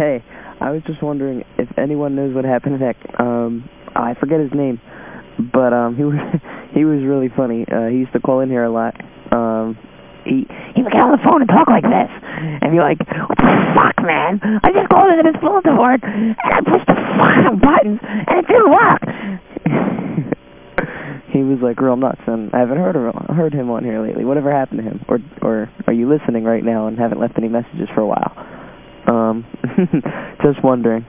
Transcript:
Hey, I was just wondering if anyone knows what happened to that, um, I forget his name, but, um, he was, he was really funny. Uh, he used to call in here a lot. Um, he, he would get on the phone and talk like this, and be like, what the fuck, man? I just called into this bulletin board, and I pushed the fucking buttons, and it didn't work. he was like real nuts, and I haven't heard, of, heard him on here lately. Whatever happened to him? Or, or are you listening right now and haven't left any messages for a while? Um, just wondering.